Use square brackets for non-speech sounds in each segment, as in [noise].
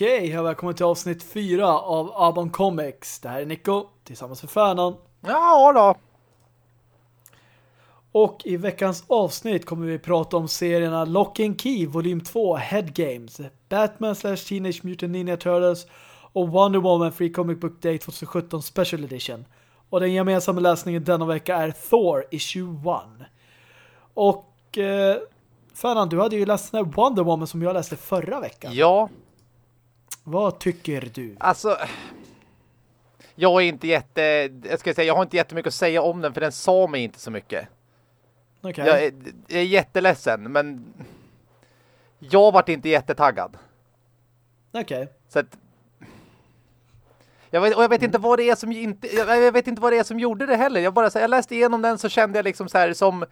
Okej, okay, välkommen till avsnitt fyra av Abon Comics. Det här är Nico tillsammans med Färnan. Ja då. Och i veckans avsnitt kommer vi prata om serierna Lock and Key, volym 2, Head Games, Batman slash Teenage Mutant Ninja Turtles och Wonder Woman Free Comic Book Day 2017 Special Edition. Och den gemensamma läsningen denna vecka är Thor Issue 1. Och eh, Fernan, du hade ju läst den här Wonder Woman som jag läste förra veckan. Ja. Vad tycker du? Alltså, jag är inte jätte... Jag ska säga, jag har inte jättemycket att säga om den för den sa mig inte så mycket. Okay. Jag, är, jag är jätteledsen, men jag vart inte jättetaggad. Okej. Okay. Så att jag vet, och jag vet inte vad det är som inte jag vet inte vad det är som gjorde det heller. Jag bara så jag läste igenom den så kände jag liksom så här som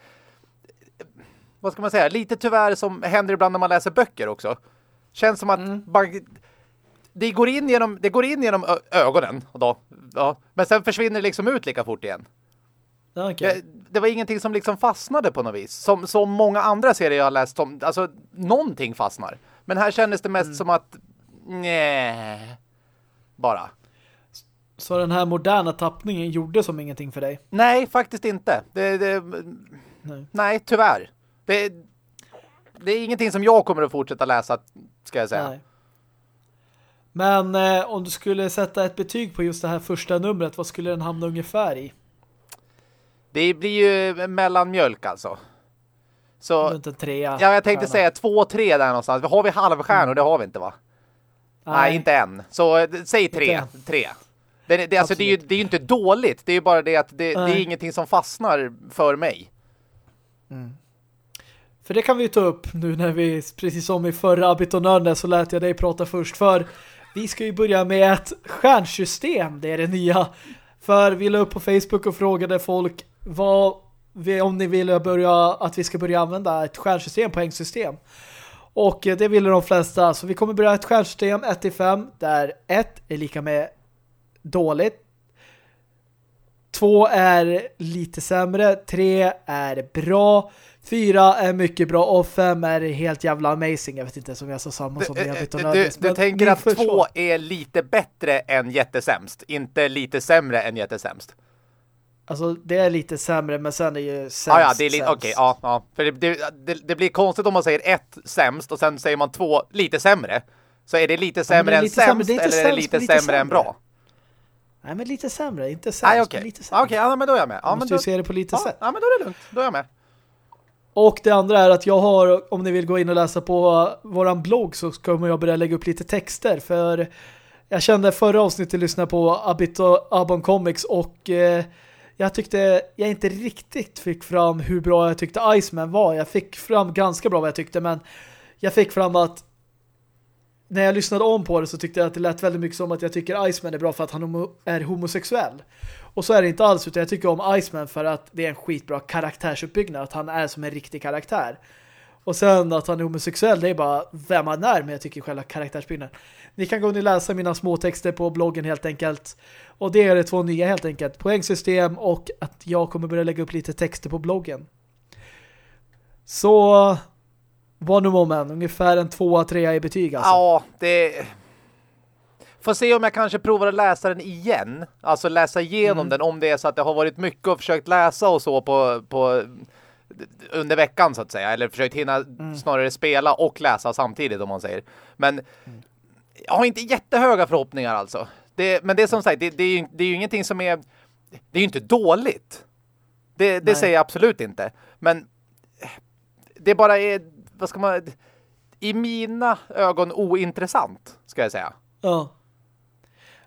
vad ska man säga? Lite tyvärr som händer ibland när man läser böcker också. Känns som att mm. man, det går in genom det går in genom ögonen då, ja, men sen försvinner det liksom ut lika fort igen. Okay. Det var ingenting som liksom fastnade på något vis. Som, som många andra serier jag har läst om, alltså någonting fastnar. Men här kändes det mest mm. som att nej bara. Så den här moderna tappningen gjorde som ingenting för dig? Nej, faktiskt inte. Det, det, nej. nej, tyvärr. Det, det är ingenting som jag kommer att fortsätta läsa, ska jag säga. Nej. Men eh, om du skulle sätta ett betyg på just det här första numret, vad skulle den hamna ungefär i? Det blir ju mellanmjölk alltså. Så, Runt en trea. Ja, jag tänkte stjärna. säga två, tre där någonstans. Har vi halvstjärnor? Mm. Det har vi inte va? Nej. Nej, inte än. Så eh, säg tre. Tre. Det, det, alltså, det, är ju, det är ju inte dåligt. Det är ju bara det att det, det är ingenting som fastnar för mig. Mm. För det kan vi ju ta upp nu när vi, precis som i förra Abitonörden så lät jag dig prata först. För vi ska ju börja med ett stjärnsystem. Det är det nya. För vi la upp på Facebook och frågade folk vad, om ni ville börja, att vi ska börja använda ett stjärnsystem, poängsystem. Och det ville de flesta. Så vi kommer börja ett stjärnsystem 1-5 där 1 är lika med dåligt. 2 är lite sämre. 3 är bra. Fyra är mycket bra och fem är helt jävla amazing. Jag vet inte som jag sa samma som jag vet Du, du, du tänker att två är lite bättre än jättesämst. Inte lite sämre än jättesämst. Alltså det är lite sämre men sen är ju sämst. Ah, ja, det är lite okej. Okay, ja, ja, för det, det, det, blir konstigt om man säger ett sämst och sen säger man två lite sämre. Så är det lite sämre ja, än lite sämst sämre. eller är det lite, lite sämre, sämre än bra? Nej, men lite sämre. Inte sämst, Nej, okay. lite sämre. Okej, okay, ja, men då är jag med. Ja, måste men då... se det på lite ja, sätt. Ja, men då är det lugnt. Då är jag med. Och det andra är att jag har, om ni vill gå in och läsa på våran blogg så kommer jag börja lägga upp lite texter. För jag kände förra avsnittet lyssna på Abito Abon Comics och eh, jag tyckte jag inte riktigt fick fram hur bra jag tyckte Iceman var. Jag fick fram ganska bra vad jag tyckte men jag fick fram att när jag lyssnade om på det så tyckte jag att det lät väldigt mycket som att jag tycker Iceman är bra för att han är homosexuell. Och så är det inte alls utan jag tycker om Iceman för att det är en skitbra karaktärsuppbyggnad. Att han är som en riktig karaktär. Och sen att han är homosexuell, det är bara vem han är. Men jag tycker själva karaktärsbyggnaden. Ni kan gå och läsa mina små texter på bloggen helt enkelt. Och det är det två nya helt enkelt. Poängsystem och att jag kommer börja lägga upp lite texter på bloggen. Så Wonder Woman, ungefär en tvåa, trea i betyg alltså. Ja, det... Får se om jag kanske provar att läsa den igen. Alltså läsa igenom mm. den om det är så att det har varit mycket och försökt läsa och så på, på under veckan så att säga. Eller försökt hinna mm. snarare spela och läsa samtidigt om man säger. Men mm. jag har inte jättehöga förhoppningar alltså. Det, men det är som sagt, det, det, är ju, det är ju ingenting som är... Det är ju inte dåligt. Det, det säger jag absolut inte. Men det bara är vad ska man i mina ögon ointressant, ska jag säga. Ja.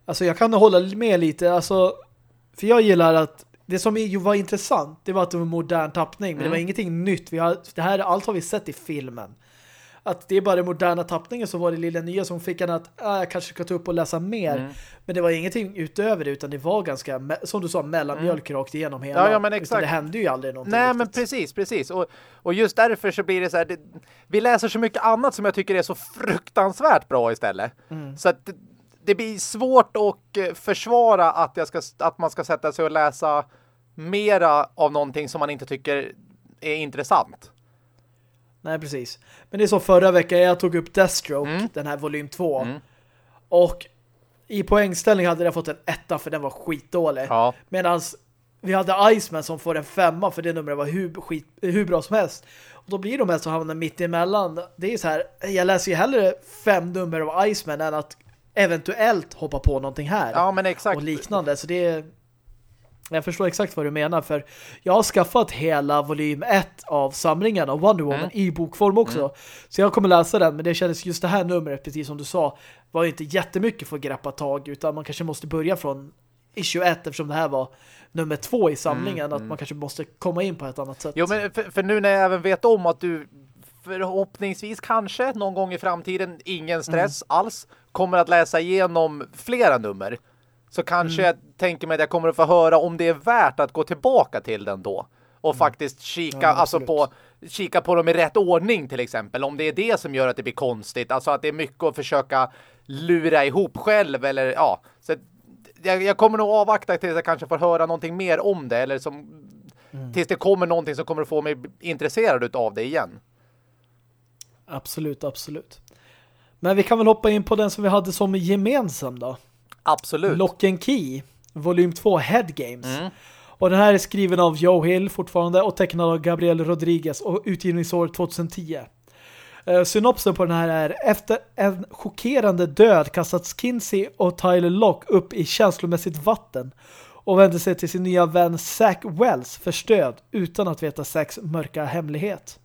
Alltså jag kan hålla med lite, alltså för jag gillar att det som var intressant, det var att det var modern tappning, men mm. det var mm. ingenting nytt. Vi har, det här allt har vi sett i filmen att det är bara den moderna tappningen som var det lilla nya som fick en att äh, jag kanske ska ta upp och läsa mer. Mm. Men det var ingenting utöver det utan det var ganska, som du sa, mellanmjölk mm. rakt igenom hela. Ja, ja men exakt. det hände ju aldrig någonting. Nej, riktigt. men precis, precis. Och, och just därför så blir det så här, det, vi läser så mycket annat som jag tycker är så fruktansvärt bra istället. Mm. Så att det, det, blir svårt att eh, försvara att, jag ska, att man ska sätta sig och läsa mera av någonting som man inte tycker är intressant. Nej, precis. Men det är som förra veckan jag tog upp Deathstroke, mm. den här volym 2. Mm. Och i poängställning hade det fått en etta för den var skitdålig. Ja. Medan vi hade Iceman som får en femma för det numret var hur, skit, hur bra som helst. Och då blir de här som hamnar mitt emellan. Det är så här, jag läser ju hellre fem nummer av Iceman än att eventuellt hoppa på någonting här. Ja, men exakt. Och liknande. Så det är... Jag förstår exakt vad du menar för jag har skaffat hela volym 1 av samlingen av Wonder Woman Mm. i bokform också. Mm. Så jag kommer läsa den men det kändes just det här numret, precis som du sa, var inte jättemycket för att greppa tag utan man kanske måste börja från issue 1 eftersom det här var nummer 2 i samlingen Mm, att mm. man kanske måste komma in på ett annat sätt. Jo, men för, för nu när jag även vet om att du förhoppningsvis kanske någon gång i framtiden, ingen stress alls, kommer att läsa igenom flera nummer. Så kanske jag tänker mig att jag kommer att få höra om det är värt att gå tillbaka till den då. Och faktiskt kika, Ja, alltså på, kika på dem i rätt ordning till exempel. Om det är det som gör att det blir konstigt. Alltså att det är mycket att försöka lura ihop själv eller ja. Så jag, jag kommer nog avvakta tills jag kanske får höra någonting mer om det. Eller som, tills det kommer någonting som kommer att få mig intresserad av det igen. Absolut, absolut. Men vi kan väl hoppa in på den som vi hade som gemensam då. Absolut. Lock and Key, volym 2, Head Games. Mm. Och den här är skriven av Joe Hill fortfarande och tecknad av Gabriel Rodriguez och utgivningsår 2010. Uh, synopsen på den här är efter en chockerande död kastats Kinsey och Tyler Lock upp i känslomässigt vatten och vänder sig till sin nya vän Zach Wells för stöd utan att veta Zachs mörka hemlighet.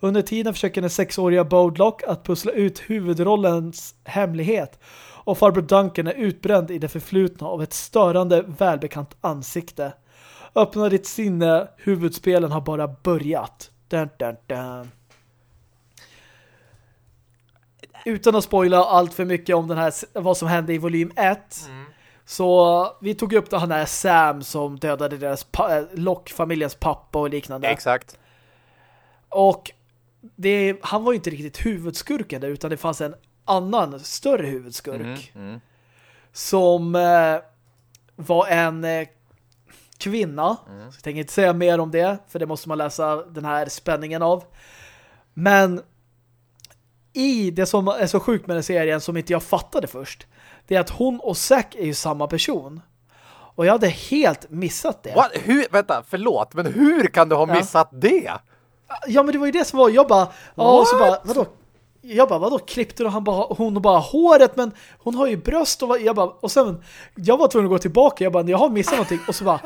Under tiden försöker den sexåriga Bodlock att pussla ut huvudrollens hemlighet och farbror Duncan är utbränd i det förflutna av ett störande välbekant ansikte. Öppna ditt sinne, huvudspelen har bara börjat. Dun, dun, dun. Utan att spoila allt för mycket om den här, vad som hände i volym 1 så vi tog upp det han är Sam som dödade deras pa äh, Lock-familjens pappa och liknande. Exakt. Och det, han var ju inte riktigt huvudskurken där utan det fanns en annan större huvudskurk Mm. Mm. som eh, var en eh, kvinna. Mm. Jag tänker inte säga mer om det för det måste man läsa den här spänningen av. Men i det som är så sjukt med den serien som inte jag fattade först det är att hon och Zack är ju samma person. Och jag hade helt missat det. What? Hur, vänta, förlåt, men hur kan du ha Ja. missat det? Ja, men det var ju det som var, jag bara, ja, och så bara, vadå? Jag bara, vadå klippte du? Han bara, hon bara håret, men hon har ju bröst och jag bara, och sen, jag var tvungen att gå tillbaka, jag bara, jag har missat någonting, och så bara,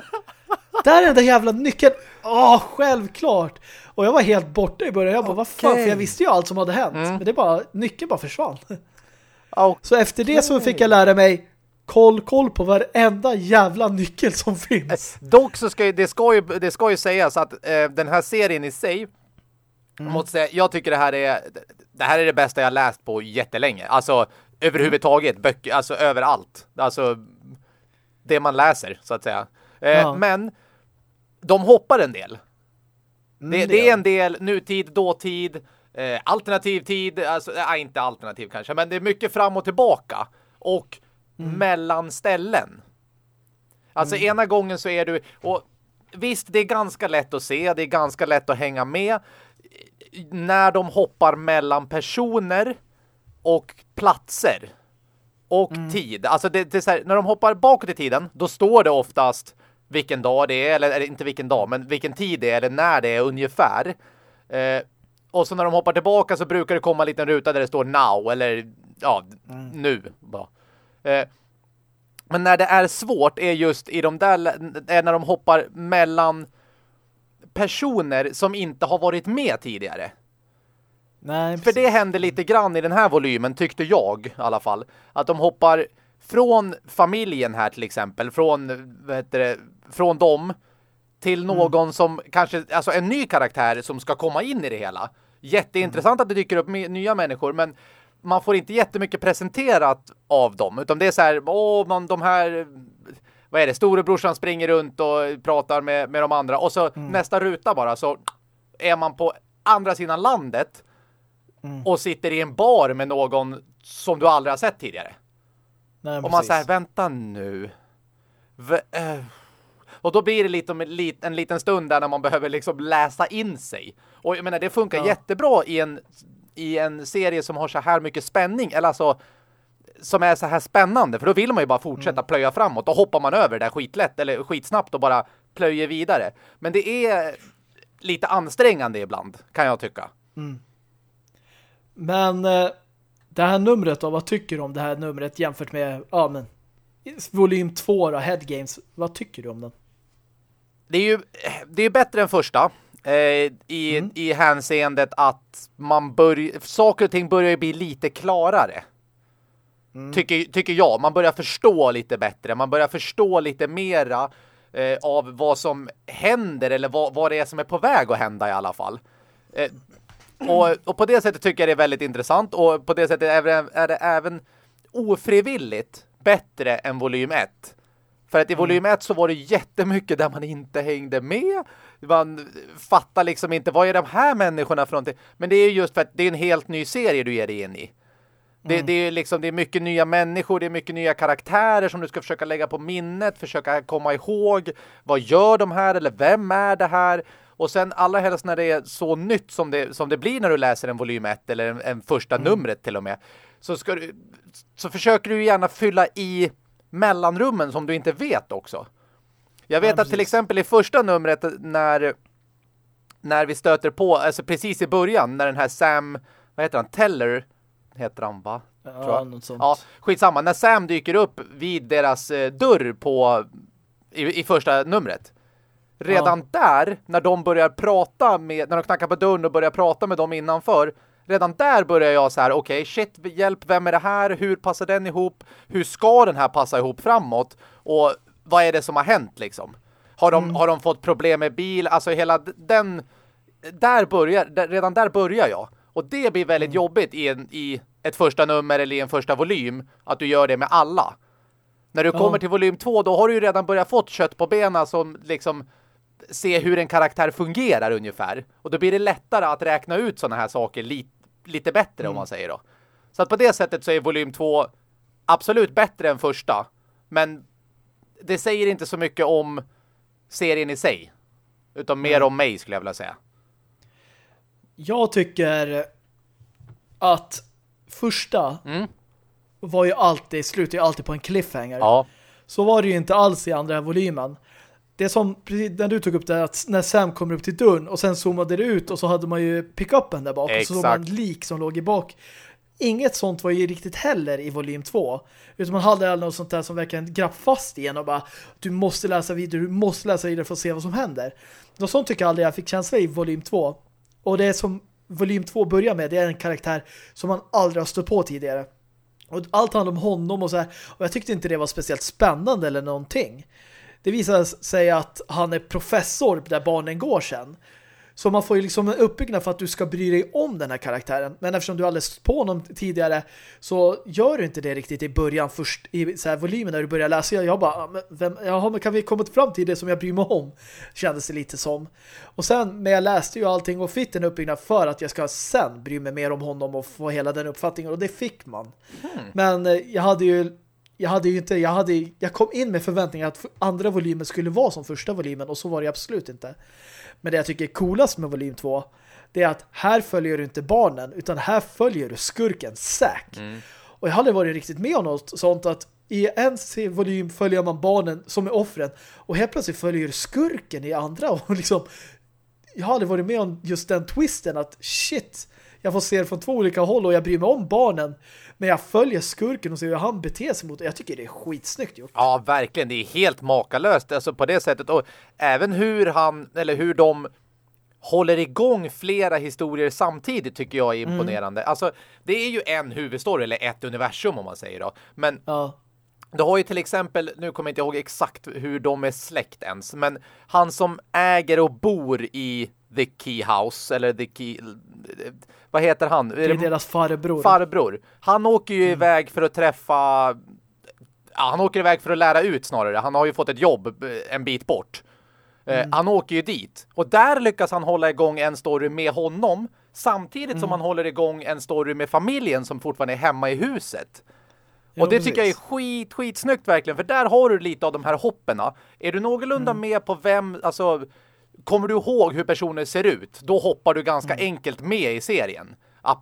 där är den där jävla nyckeln, åh, självklart. Och jag var helt borta i början, jag bara, vad fan, för jag visste ju allt som hade hänt, Mm. men det bara, nyckeln bara försvann. Oh, Så efter det så fick jag lära mig, koll, koll på varenda jävla nyckel som finns. dock så ska ju, det ska ju, det ska ju sägas att eh, den här serien i sig jag måste säga, jag tycker det här är det här är det bästa jag läst på jättelänge. Alltså överhuvudtaget, böcker, alltså överallt. Alltså det man läser, så att säga. Eh, Ja. Men de hoppar en del. Mm, Det, det är en del nutid, dåtid, eh, alternativ tid, alltså, nej, inte alternativ kanske, men det är mycket fram och tillbaka. Och mellan ställen. Alltså ena gången så är du, och visst det är ganska lätt att se, det är ganska lätt att hänga med. När de hoppar mellan personer och platser och tid. Alltså det, det är så här, när de hoppar bakåt i tiden, då står det oftast vilken dag det är, eller, eller inte vilken dag, men vilken tid det är, eller när det är ungefär. Eh, och så när de hoppar tillbaka så brukar det komma en liten ruta där det står now, eller ja, nu. Bara. Eh, men när det är svårt är just i de där, är när de hoppar mellan personer som inte har varit med tidigare. Nej, För det hände lite grann i den här volymen, tyckte jag i alla fall. Att de hoppar från familjen här till exempel, från, vad heter det, från dem till någon som kanske, alltså en ny karaktär som ska komma in i det hela. Jätteintressant att det dyker upp nya människor, men man får inte jättemycket presenterat av dem, utan det är så här, åh, man, de här, vad är det, storebrorsan springer runt och pratar med, med de andra, och så nästa ruta bara, så är man på andra sidan landet och sitter i en bar med någon som du aldrig har sett tidigare. Nej, Och man säger, vänta nu. V äh. Och då blir det lite en, en liten stund där när man behöver liksom läsa in sig. Och jag menar, det funkar Ja. jättebra i en, i en serie som har så här mycket spänning. Eller alltså, som är så här spännande. För då vill man ju bara fortsätta mm. plöja framåt. Då hoppar man över det där skitlätt eller skitsnabbt och bara plöjer vidare. Men det är lite ansträngande ibland, kan jag tycka. Mm. Men eh, det här numret då, vad tycker du om det här numret jämfört med ja, men, volym 2 då, Head Games? Vad tycker du om den? Det är ju det är bättre än första. Eh, i, mm. i hänseendet att man börjar, saker och ting börjar bli lite klarare. Mm. Tycker, tycker jag. Man börjar förstå lite bättre. Man börjar förstå lite mera eh, av vad som händer eller vad, vad det är som är på väg att hända i alla fall. Eh, och, och, på det sättet tycker jag det är väldigt intressant och på det sättet är det, är det även ofrivilligt bättre än volym 1. För att i volym 1 så var det jättemycket där man inte hängde med. Man fattar liksom inte, vad är de här människorna någonting? Men det är just för att det är en helt ny serie du ger dig in i. Det, mm. det, är liksom, det är mycket nya människor, det är mycket nya karaktärer som du ska försöka lägga på minnet, försöka komma ihåg. Vad gör de här eller vem är det här? Och sen allra helst när det är så nytt som det, som det blir när du läser en volym 1 eller en, en första mm. numret till och med. Så, ska du, så försöker du gärna fylla i mellanrummen som du inte vet också. Jag vet ja, att till exempel i första numret när när vi stöter på, alltså precis i början när den här Sam, vad heter han, Teller heter han va? Ja, något sånt. Ja, skitsamma. När Sam dyker upp vid deras eh, dörr på i, i första numret. Redan ja. där, när de börjar prata med, när de knackar på dörren och börjar prata med dem innanför, redan där börjar jag så här, okej, okay, shit, hjälp, vem är det här? Hur passar den ihop? Hur ska den här passa ihop framåt? Och vad är det som har hänt liksom? Har de, mm. har de fått problem med bil? Alltså hela den, där börjar, där, redan där börjar jag. Och det blir väldigt mm. jobbigt i, en, i ett första nummer eller i en första volym att du gör det med alla. När du ja. kommer till volym två, då har du ju redan börjat fått kött på benen som liksom se hur en karaktär fungerar ungefär. Och då blir det lättare att räkna ut sådana här saker li lite bättre mm. om man säger då. Så att på det sättet så är volym 2 absolut bättre än första. Men det säger inte så mycket om serien i sig. Utan mer mm. om mig skulle jag vilja säga. Jag tycker att första mm. var ju alltid, slutade ju alltid på en cliffhanger. Ja. Så var det ju inte alls i andra volymen det som, precis när du tog upp det att när Sam kommer upp till dörren och sen zoomade det ut och så hade man ju pick-upen där bak Exakt. och så såg man lik som låg i bak. Inget sånt var ju riktigt heller i volym 2. Utan man hade något sånt där som verkligen grapp fast igen och bara du måste läsa vidare, du måste läsa vidare för att se vad som händer. Något sånt tycker jag aldrig jag fick känsla i volym 2. Och det som volym 2 börjar med, det är en karaktär som man aldrig har stött på tidigare. Och allt handlar om honom och så här. Och jag tyckte inte det var speciellt spännande eller någonting det visar sig att han är professor där barnen går sen. Så man får ju liksom en uppbyggnad för att du ska bry dig om den här karaktären. Men eftersom du aldrig stått på honom tidigare så gör du inte det riktigt i början först i så här volymen när du börjar läsa. Jag bara, ah, vem, jaha, men kan vi komma fram till det som jag bryr mig om? Kändes det lite som. Och sen, men jag läste ju allting och fick en uppbyggnad för att jag ska sen bry mig mer om honom och få hela den uppfattningen. Och det fick man. Hmm. Men eh, jag hade ju jag hade ju inte, jag hade jag kom in med förväntningar att andra volymen skulle vara som första volymen och så var det absolut inte. Men det jag tycker är coolast med volym 2 det är att här följer du inte barnen utan här följer du skurken Zack. Mm. Och jag hade varit riktigt med om något sånt att i en volym följer man barnen som är offren och helt plötsligt följer skurken i andra [laughs] och liksom jag hade varit med om just den twisten att shit, jag får se det från två olika håll och jag bryr mig om barnen men jag följer skurken och ser hur han beter sig mot Jag tycker det är skitsnyggt gjort. Ja, verkligen. Det är helt makalöst. Alltså på det sättet. Och även hur han, eller hur de håller igång flera historier samtidigt tycker jag är mm. imponerande. Mm. Alltså, det är ju en huvudstory, eller ett universum om man säger då. Men ja. Du har ju till exempel, nu kommer jag inte ihåg exakt hur de är släkt ens, men han som äger och bor i The Key House, eller The Key vad heter han? Det är deras farbror. Farbror. Han åker ju mm. iväg för att träffa ja, han åker iväg för att lära ut snarare. Han har ju fått ett jobb eh, en bit bort. Eh, mm. han åker ju dit. Och där lyckas han hålla igång en story med honom samtidigt mm. som han håller igång en story med familjen som fortfarande är hemma i huset. Jo, och det tycker jag är skit, skitsnyggt verkligen. För där har du lite av de här hopperna. Är du någorlunda mm. med på vem, alltså kommer du ihåg hur personer ser ut, då hoppar du ganska mm. enkelt med i serien.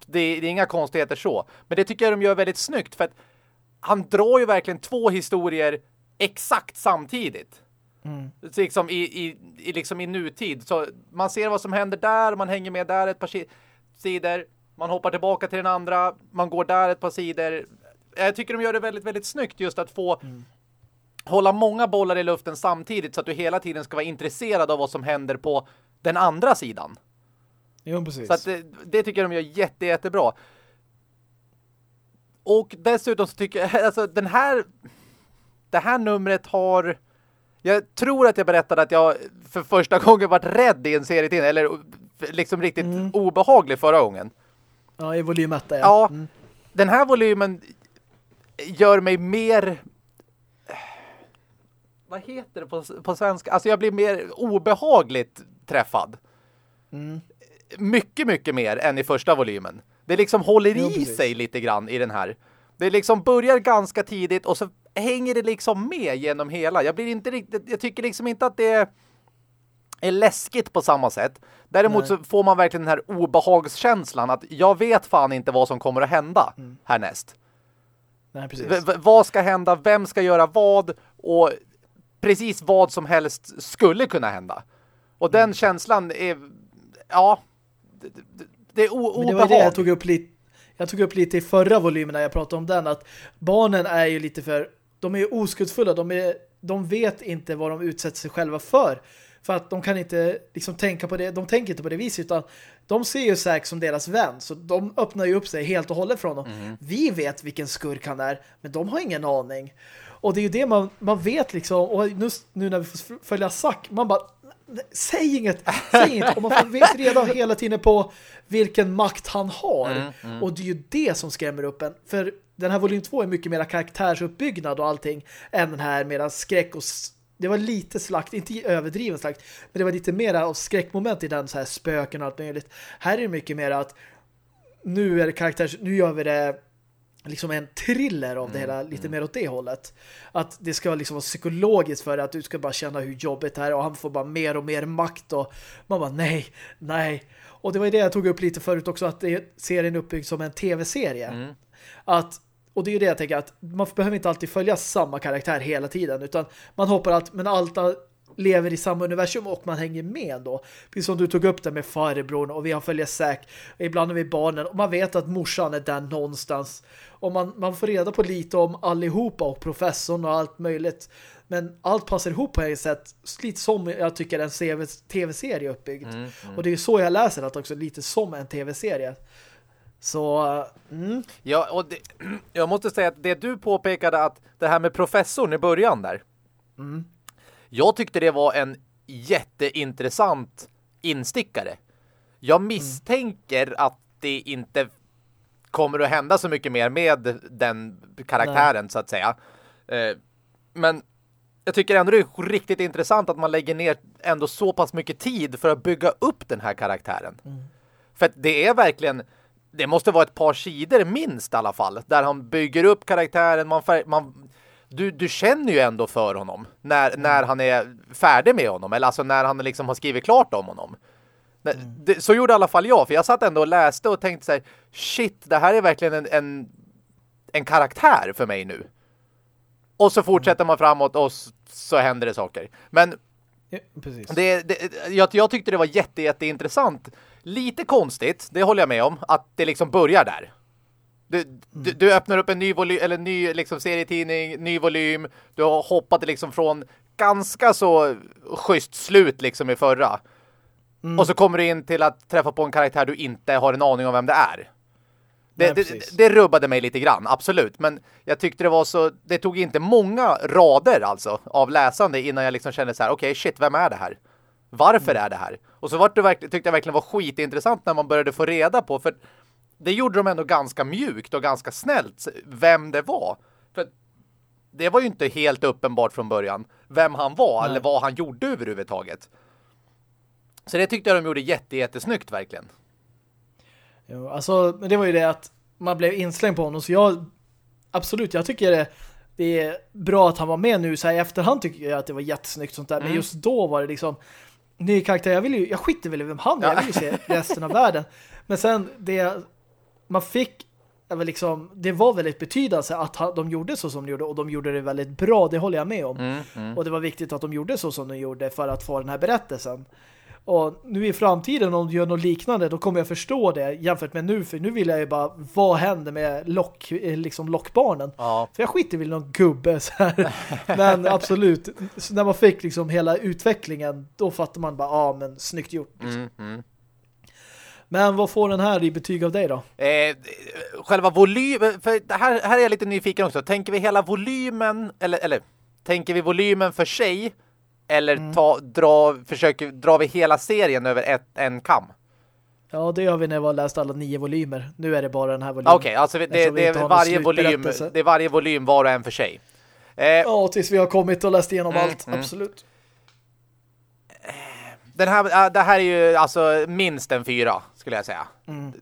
Det är, det är inga konstigheter så. Men det tycker jag de gör väldigt snyggt för att han drar ju verkligen två historier exakt samtidigt. Mm. Liksom i, i, i, liksom i nutid. Så man ser vad som händer där, man hänger med där ett par sidor, man hoppar tillbaka till den andra, man går där ett par sidor. Jag tycker de gör det väldigt, väldigt snyggt just att få mm. Hålla många bollar i luften samtidigt så att du hela tiden ska vara intresserad av vad som händer på den andra sidan. Jo, precis. Så det, det tycker jag de gör jätte, jättebra. Och dessutom så tycker jag, [laughs] alltså den här det här numret har jag tror att jag berättade att jag för första gången varit rädd i en serietidning eller liksom riktigt mm. obehaglig förra gången. Ja, i volym 1 ja. ja mm. Den här volymen gör mig mer vad heter det på, på svenska? Alltså jag blir mer obehagligt träffad. Mm. Mycket, mycket mer än i första volymen. Det liksom håller jo, i precis. sig lite grann i den här. Det liksom börjar ganska tidigt och så hänger det liksom med genom hela. Jag blir inte riktigt, jag tycker liksom inte att det är läskigt på samma sätt. Däremot Nej. så får man verkligen den här obehagskänslan att jag vet fan inte vad som kommer att hända mm. härnäst. Nej, precis. vad ska hända? Vem ska göra vad? Och precis vad som helst skulle kunna hända. Och mm. den känslan är ja det, det, det är obehag. Det var det jag tog upp lite jag tog upp lite i förra volymen när jag pratade om den att barnen är ju lite för de är oskuldsfulla, de, är, de vet inte vad de utsätter sig själva för. För att de kan inte liksom tänka på det, de tänker inte på det viset utan de ser ju Zack som deras vän så de öppnar ju upp sig helt och hållet från dem. Mm. Vi vet vilken skurk han är, men de har ingen aning. Och det är ju det man, man vet liksom, och nu, nu när vi får följa Zack, man bara säg inget, säg inget. Och man vet reda hela tiden på vilken makt han har. Mm, mm. Och det är ju det som skrämmer upp en. För den här volym 2 är mycket mer karaktärsuppbyggnad och allting än den här mera skräck och det var lite slakt, inte överdriven slakt, men det var lite mer av skräckmoment i den så här spöken och allt möjligt. Här är det mycket mer att nu är det karaktärs, nu gör vi det liksom en thriller av det mm, hela, lite mm. mer åt det hållet. Att det ska liksom vara psykologiskt för att du ska bara känna hur jobbigt det är och han får bara mer och mer makt och man bara nej, nej. Och det var ju det jag tog upp lite förut också att det, serien är uppbyggd som en tv-serie. Mm. Att och det är ju det jag tänker att man behöver inte alltid följa samma karaktär hela tiden utan man hoppar allt, men allt lever i samma universum och man hänger med då. Precis som du tog upp det med farbrorn och vi har följt Zack. Ibland är vi barnen och man vet att morsan är där någonstans. Och man, man får reda på lite om allihopa och professorn och allt möjligt. Men allt passar ihop på ett sätt. Lite som jag tycker en tv-serie uppbyggd. Mm, mm. Och det är så jag läser det också. Lite som en tv-serie. Så, mm. Ja, och det, [clears throat] jag måste säga att det du påpekade att det här med professorn i början där. Mm. Jag tyckte det var en jätteintressant instickare. Jag mm. misstänker mm. att det inte kommer att hända så mycket mer med den karaktären Nej. så att säga. Eh, men jag tycker ändå det är riktigt intressant att man lägger ner ändå så pass mycket tid för att bygga upp den här karaktären. Mm. För det är verkligen det måste vara ett par sidor minst i alla fall. Där han bygger upp karaktären. Man, man, du, du känner ju ändå för honom när, mm. när han är färdig med honom. Eller alltså när han liksom har skrivit klart om honom. Mm. Det, så gjorde i alla fall jag. För jag satt ändå och läste och tänkte så här, shit, det här är verkligen en, en, en karaktär för mig nu. Och så fortsätter mm. man framåt och så, så händer det saker. Men ja, det, det, jag, jag tyckte det var jätte, jätteintressant Lite konstigt, det håller jag med om, att det liksom börjar där. Du, mm. du, du, öppnar upp en ny, volym, eller ny liksom, serietidning, ny volym. Du har hoppat liksom från ganska så schysst slut liksom i förra. Mm. Och så kommer du in till att träffa på en karaktär du inte har en aning om vem det är. Det, Nej, det, det, rubbade mig lite grann, absolut. Men jag tyckte det var så... Det tog inte många rader alltså av läsande innan jag liksom kände så här, okej, okay, shit, vem är det här? Varför mm. är det här? Och så var det tyckte jag verkligen var skitintressant när man började få reda på. För det gjorde de ändå ganska mjukt och ganska snällt vem det var. För det var ju inte helt uppenbart från början vem han var Nej. eller vad han gjorde överhuvudtaget. Så det tyckte jag de gjorde jätte, jättesnyggt verkligen. Jo, alltså det var ju det att man blev inslängd på honom så jag absolut, jag tycker det, det är bra att han var med nu så här i efterhand tycker jag att det var jättesnyggt sånt där, mm. men just då var det liksom ny karaktär. Jag, vill ju, jag skiter väl i vem han är. Jag vill ju se resten av världen. Men sen det man fick var liksom, det var väldigt betydande att de gjorde så som de gjorde och de gjorde det väldigt bra, det håller jag med om. Mm, mm. Och det var viktigt att de gjorde så som de gjorde för att få den här berättelsen. Och nu i framtiden om de gör något liknande då kommer jag förstå det jämfört med nu för nu vill jag ju bara vad händer med lock, eh, liksom lockbarnen. Ja. För jag skiter väl någon gubbe så här. [laughs] Men absolut, så när man fick liksom hela utvecklingen då fattar man bara, ja men snyggt gjort. Liksom. Mm, mm. Men vad får den här i betyg av dig då? Eh, själva volymen, för här, här är jag lite nyfiken också. Tänker vi hela volymen, eller, eller tänker vi volymen för sig eller mm. ta, dra, försöker, drar vi hela serien över ett, en kam? Ja, det gör vi när vi har läst alla nio volymer. Nu är det bara den här volymen. Okej, okay, alltså det, det, det, är varje volym, det är varje volym var och en för sig. Eh, ja, tills vi har kommit och läst igenom mm, allt. Mm. Absolut. Den här, det här är ju alltså minst en fyra, skulle jag säga. Mm.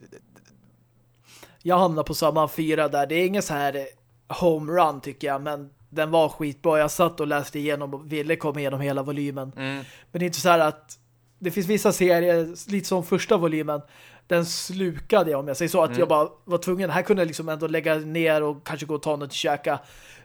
Jag hamnar på samma fyra där. Det är ingen så här homerun tycker jag, men den var skitbra. Jag satt och läste igenom och ville komma igenom hela volymen. Mm. Men det är inte så här att det finns vissa serier, lite som första volymen, den slukade jag om jag säger så. Att mm. jag bara var tvungen, här kunde jag liksom ändå lägga ner och kanske gå och ta något och käka.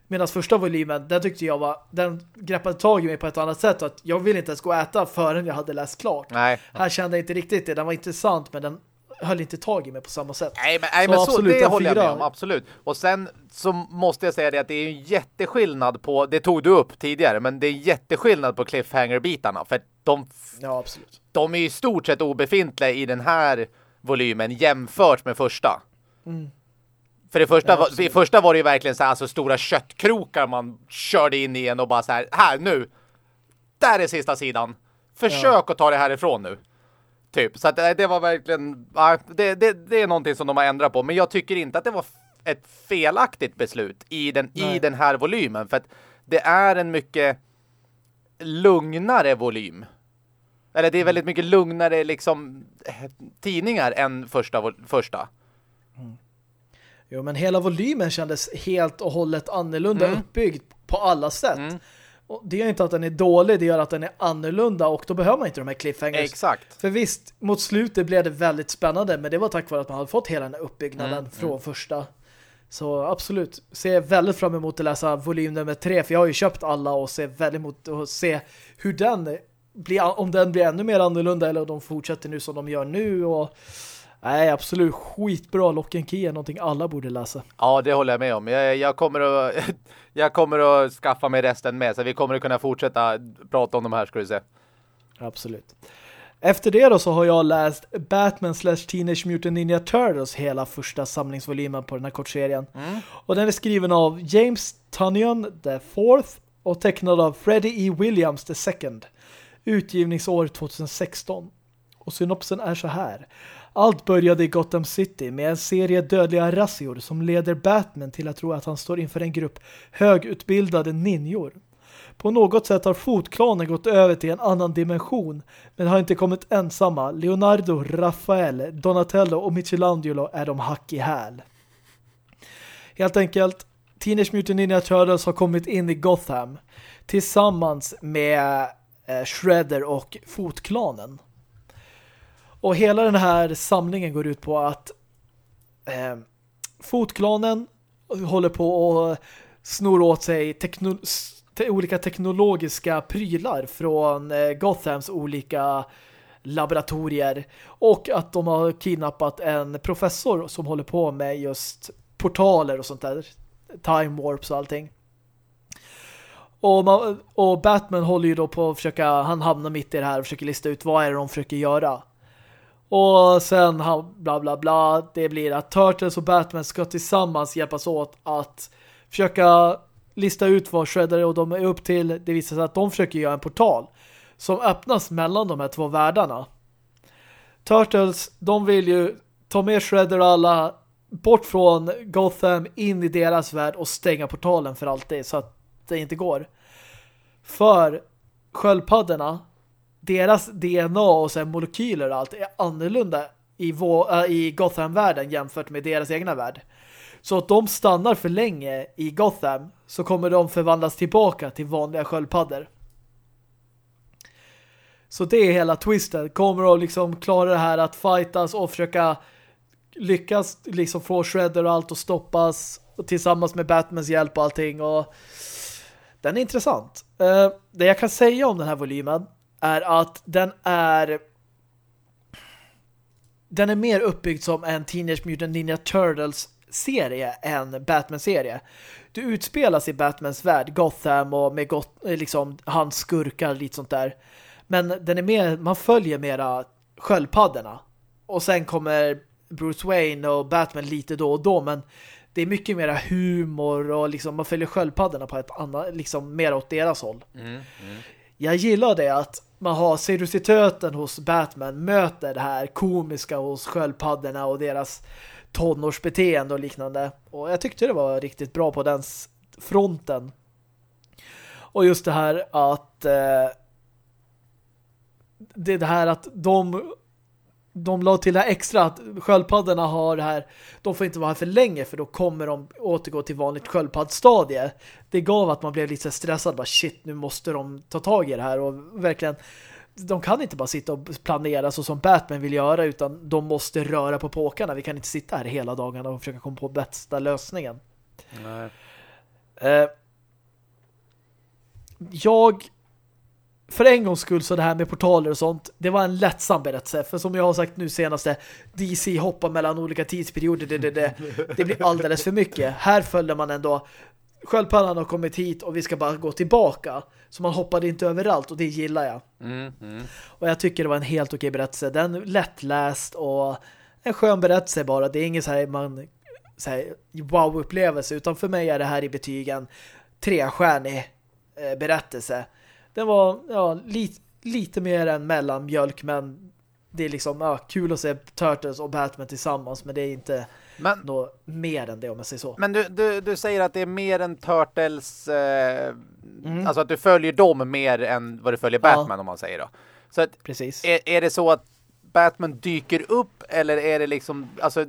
Medan första volymen, den tyckte jag var, den greppade tag i mig på ett annat sätt. Att jag ville inte ens gå och äta förrän jag hade läst klart. Nej. Här kände jag inte riktigt det. Den var intressant men den höll inte tag i mig på samma sätt. Nej, men, nej, så men så, absolut, det håller jag med om, absolut. Och sen så måste jag säga det att det är en jätteskillnad på, det tog du upp tidigare, men det är jätteskillnad på cliffhanger-bitarna. För de, ja, absolut. de är i stort sett obefintliga i den här volymen jämfört med första. Mm. För det första, var, det första var det ju verkligen så här, alltså stora köttkrokar man körde in i en och bara så här, här nu, där är sista sidan. Försök ja. att ta det härifrån nu. Typ. Så att det, det var verkligen, det, det, det, är någonting som de har ändrat på. Men jag tycker inte att det var ett felaktigt beslut i den, i den här volymen. För att det är en mycket lugnare volym. Eller det är väldigt mycket lugnare liksom tidningar än första. första. Jo, men hela volymen kändes helt och hållet annorlunda mm. uppbyggd på alla sätt. Mm. Och det gör inte att den är dålig, det gör att den är annorlunda och då behöver man inte de här cliffhangers. Exakt. För visst, mot slutet blev det väldigt spännande men det var tack vare att man hade fått hela den här uppbyggnaden mm. från mm. första. Så absolut, ser väldigt fram emot att läsa volym nummer tre för jag har ju köpt alla och ser väldigt emot att se hur den blir, om den blir ännu mer annorlunda eller om de fortsätter nu som de gör nu och Nej, absolut. Skitbra. Lock and Key är någonting alla borde läsa. Ja, det håller jag med om. Jag, jag, kommer att, [laughs] jag kommer att skaffa mig resten med. Så vi kommer att kunna fortsätta prata om de här, ska du se. Absolut. Efter det då så har jag läst Batman slash Teenage Mutant Ninja Turtles hela första samlingsvolymen på den här kortserien. Mm. Och den är skriven av James Tunyon the fourth och tecknad av Freddie E. Williams the second. Utgivningsår 2016. Och synopsen är så här. Allt började i Gotham City med en serie dödliga razzior som leder Batman till att tro att han står inför en grupp högutbildade ninjor. På något sätt har fotklanen gått över till en annan dimension men har inte kommit ensamma. Leonardo, Rafael, Donatello och Michelangelo är de hack i häl. Helt enkelt, Teenage Mutant Ninja Turtles har kommit in i Gotham tillsammans med eh, Shredder och fotklanen. Och hela den här samlingen går ut på att eh, fotklanen håller på att snor åt sig tekno te olika teknologiska prylar från eh, Gothams olika laboratorier och att de har kidnappat en professor som håller på med just portaler och sånt där time warps och allting. Och, man, och Batman håller ju då på att försöka, han hamnar mitt i det här och försöker lista ut vad är det de försöker göra. Och sen bla bla bla. Det blir att Turtles och Batman ska tillsammans hjälpas åt att försöka lista ut vad Shredder och de är upp till. Det visar sig att de försöker göra en portal som öppnas mellan de här två världarna. Turtles, de vill ju ta med Shredder och alla bort från Gotham in i deras värld och stänga portalen för alltid så att det inte går. För sköldpaddorna deras DNA och så molekyler och allt är annorlunda i, äh, i Gotham-världen jämfört med deras egna värld. Så att de stannar för länge i Gotham så kommer de förvandlas tillbaka till vanliga sköldpaddor. Så det är hela twisten. Kommer att liksom klara det här att fightas och försöka lyckas liksom få Shredder och allt att stoppas och tillsammans med Batmans hjälp och allting och den är intressant. Uh, det jag kan säga om den här volymen är att den är den är mer uppbyggd som en Teenage Mutant Ninja Turtles serie än Batman-serie. Du utspelas i Batmans värld, Gotham och med got liksom hans skurkar lite sånt där. Men den är mer, man följer mera sköldpaddorna. Och sen kommer Bruce Wayne och Batman lite då och då, men det är mycket mera humor och liksom man följer sköldpaddorna på ett annat, liksom mer åt deras håll. Mm, mm. Jag gillar det att man har seriositeten hos Batman möter det här komiska hos sköldpaddorna och deras tonårsbeteende och liknande. Och jag tyckte det var riktigt bra på den fronten. Och just det här att eh, det är det här att de de la till det här extra att sköldpaddorna har det här de får inte vara här för länge för då kommer de återgå till vanligt sköldpaddstadie. Det gav att man blev lite stressad bara shit, nu måste de ta tag i det här och verkligen de kan inte bara sitta och planera så som Batman vill göra utan de måste röra på påkarna. Vi kan inte sitta här hela dagarna och försöka komma på bästa lösningen. Nej. Eh, jag för en gångs skull så det här med portaler och sånt, det var en lättsam berättelse. För som jag har sagt nu senaste, DC hoppar mellan olika tidsperioder, det, det, det, det blir alldeles för mycket. Här följde man ändå, sköldpaddan har kommit hit och vi ska bara gå tillbaka. Så man hoppade inte överallt och det gillar jag. Mm, mm. Och jag tycker det var en helt okej berättelse. Den är lättläst och en skön berättelse bara. Det är ingen så här, man, så här wow-upplevelse utan för mig är det här i betygen trestjärnig eh, berättelse den var ja, li lite mer än mellanmjölk men det är liksom ja, kul att se Turtles och Batman tillsammans men det är inte men, något mer än det om jag säger så. Men du, du, du säger att det är mer än Turtles eh, mm. alltså att du följer dem mer än vad du följer Batman ja. om man säger då. Så att, Precis. Är, är det så att Batman dyker upp eller är det liksom alltså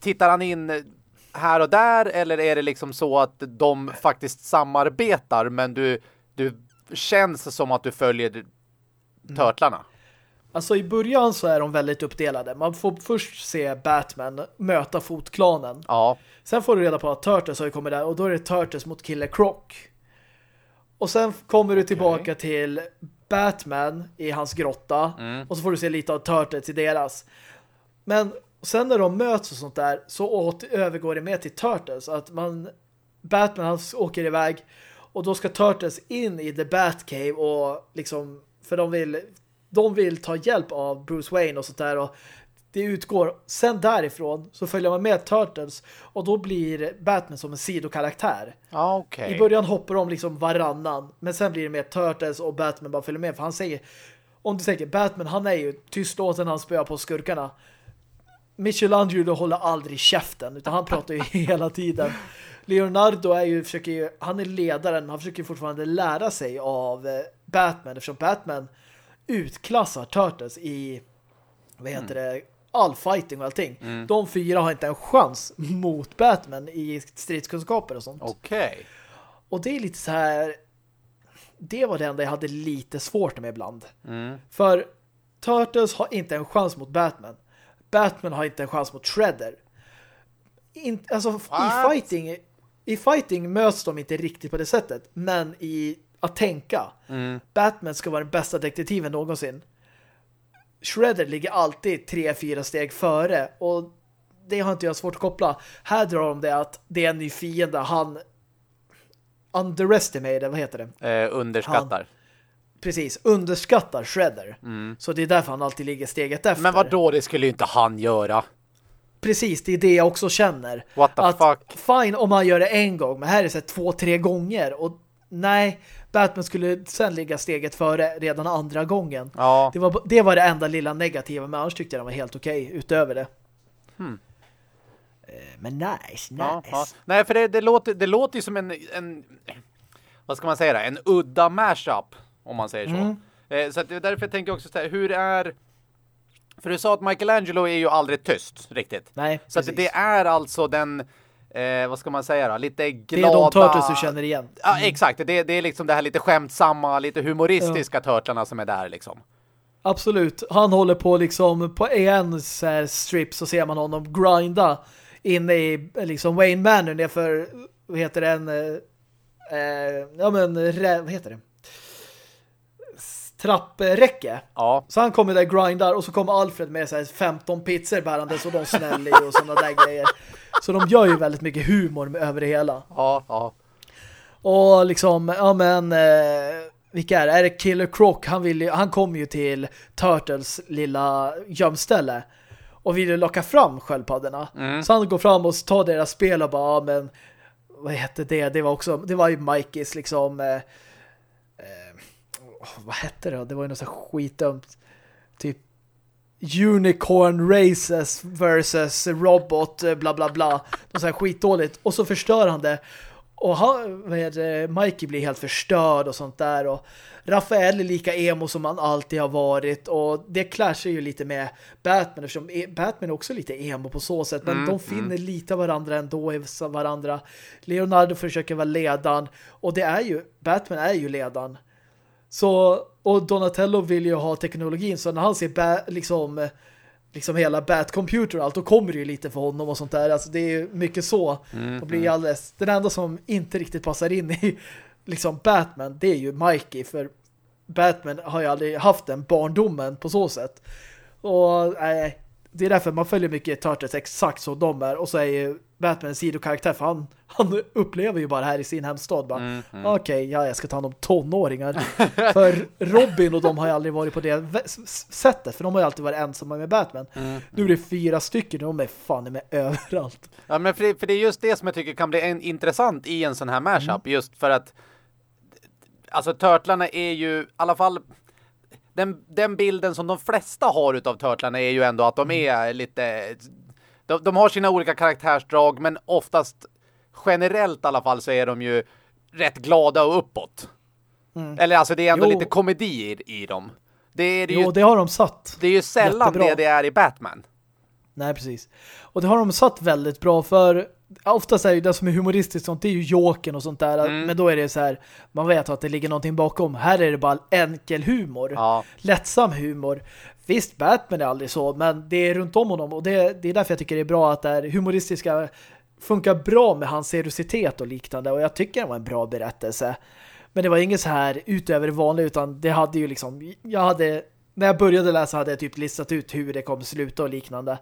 tittar han in här och där eller är det liksom så att de faktiskt samarbetar men du, du känns som att du följer mm. törtlarna. Alltså i början så är de väldigt uppdelade. Man får först se Batman möta fotklanen. Ja. Sen får du reda på att Turtles har kommit där och då är det Turtles mot Killer Croc. Och sen kommer du tillbaka okay. till Batman i hans grotta mm. och så får du se lite av Turtles i deras. Men sen när de möts och sånt där så åter, övergår det med till Turtles att man Batman han åker iväg och då ska Turtles in i The Batcave och liksom, för de vill de vill ta hjälp av Bruce Wayne och sånt där och det utgår. Sen därifrån så följer man med Turtles och då blir Batman som en sidokaraktär. Okay. I början hoppar de liksom varannan men sen blir det mer Turtles och Batman bara följer med för han säger om du tänker, Batman han är ju tystlåten han spöar på skurkarna. Michelangelo håller aldrig käften utan han pratar ju [laughs] hela tiden. Leonardo är ju, försöker ju, han är ledaren, han försöker fortfarande lära sig av eh, Batman eftersom Batman utklassar Turtles i vad heter mm. det, all fighting och allting. Mm. De fyra har inte en chans mot Batman i stridskunskaper och sånt. Okej. Okay. Och det är lite så här det var det enda jag hade lite svårt med ibland. Mm. För Turtles har inte en chans mot Batman. Batman har inte en chans mot Shredder. In, alltså What? i fighting i fighting möts de inte riktigt på det sättet. Men i att tänka. Mm. Batman ska vara den bästa detektiven någonsin. Shredder ligger alltid tre, fyra steg före. Och det har inte jag svårt att koppla. Här drar de det att det är en ny fiende. Han underestimated, vad heter det? Eh, underskattar. Han, precis, underskattar Shredder. Mm. Så det är därför han alltid ligger steget efter. Men vad då det skulle ju inte han göra. Precis, det är det jag också känner. What the att, fuck? Fine om man gör det en gång, men här är det så två, tre gånger. Och nej, Batman skulle sen ligga steget före redan andra gången. Ja. Det, var, det var det enda lilla negativa, men annars tyckte jag det var helt okej okay, utöver det. Hmm. Eh, men nice, nice. Ja, ja. Nej, för det, det, låter, det låter ju som en, en vad ska man säga, en udda mashup, om man säger så. Mm. Eh, så att det är därför jag tänker också så här, hur är för du sa att Michelangelo är ju aldrig tyst, riktigt. Nej, Så att det är alltså den, eh, vad ska man säga då? Lite glada... Det är de Turtles du känner igen. Ja, exakt. Det, det är liksom det här lite skämtsamma, lite humoristiska ja. Turtlarna som är där liksom. Absolut. Han håller på liksom på en så strip så ser man honom grinda inne i liksom Wayne Manor nerför vad heter det en eh, ja men vad heter det? Trappräcke. Ja. Så han kommer där grindar och så kommer Alfred med här 15 pizzor bärande så de snäll i och sådana där grejer. Så de gör ju väldigt mycket humor över det hela. Ja, ja. Och liksom, ja men eh, vilka är det? Är det Killer Croc? Han, vill ju, han kommer ju till Turtles lilla gömställe och vill ju locka fram sköldpaddorna. Mm. Så han går fram och tar deras spel och bara, ja men vad hette det? Det var också, det var ju Mikeys liksom eh, vad hette det? Det var ju något så skitdumt typ Unicorn Races versus Robot bla bla bla. Något så här skitdåligt. Och så förstör han det. Och han, heter Mikey blir helt förstörd och sånt där. Och Rafael är lika emo som han alltid har varit. Och det clashar ju lite med Batman. Eftersom e- Batman är också lite emo på så sätt. Men mm, de finner mm. lite varandra ändå i varandra. Leonardo försöker vara ledan. Och det är ju, Batman är ju ledan. Så, och Donatello vill ju ha teknologin. Så när han ser liksom liksom hela Bat-computer och allt, då kommer det ju lite för honom och sånt där. Alltså det är ju mycket så. Mm, och blir mm. alldeles, den enda som inte riktigt passar in i [laughs] liksom Batman, det är ju Mikey. För Batman har ju aldrig haft den barndomen på så sätt. Och nej, det är därför man följer mycket Turtles exakt så de är. Och så är ju Batman en sidokaraktär för han, han upplever ju bara här i sin hemstad bara, mm, mm. okej, okay, ja, jag ska ta hand om tonåringar. [laughs] för Robin och de har ju aldrig varit på det sättet, för de har ju alltid varit ensamma med Batman. Mm, nu är det fyra stycken, de är fan med överallt. Ja, men för det, för det är just det som jag tycker kan bli en, intressant i en sån här mashup, mm. just för att alltså Törtlarna är ju i alla fall den, den bilden som de flesta har utav Törtlarna är ju ändå att de mm. är lite de, de har sina olika karaktärsdrag men oftast generellt i alla fall så är de ju rätt glada och uppåt. Mm. Eller alltså det är ändå jo. lite komedi i, i dem. Det är det jo, ju, det har de satt. Det är ju sällan Jättebra. det det är i Batman. Nej, precis. Och det har de satt väldigt bra för oftast är ju det som är humoristiskt sånt, det är ju Jokern och sånt där. Mm. Men då är det så här, man vet att det ligger någonting bakom. Här är det bara enkel humor. Ja. Lättsam humor. Visst, Batman är aldrig så, men det är runt om honom. Och det, det är därför jag tycker det är bra att det här humoristiska funkar bra med hans seriositet och liknande. Och jag tycker det var en bra berättelse. Men det var inget så här utöver det vanliga, utan det hade ju liksom, jag hade, när jag började läsa hade jag typ listat ut hur det kommer sluta och liknande.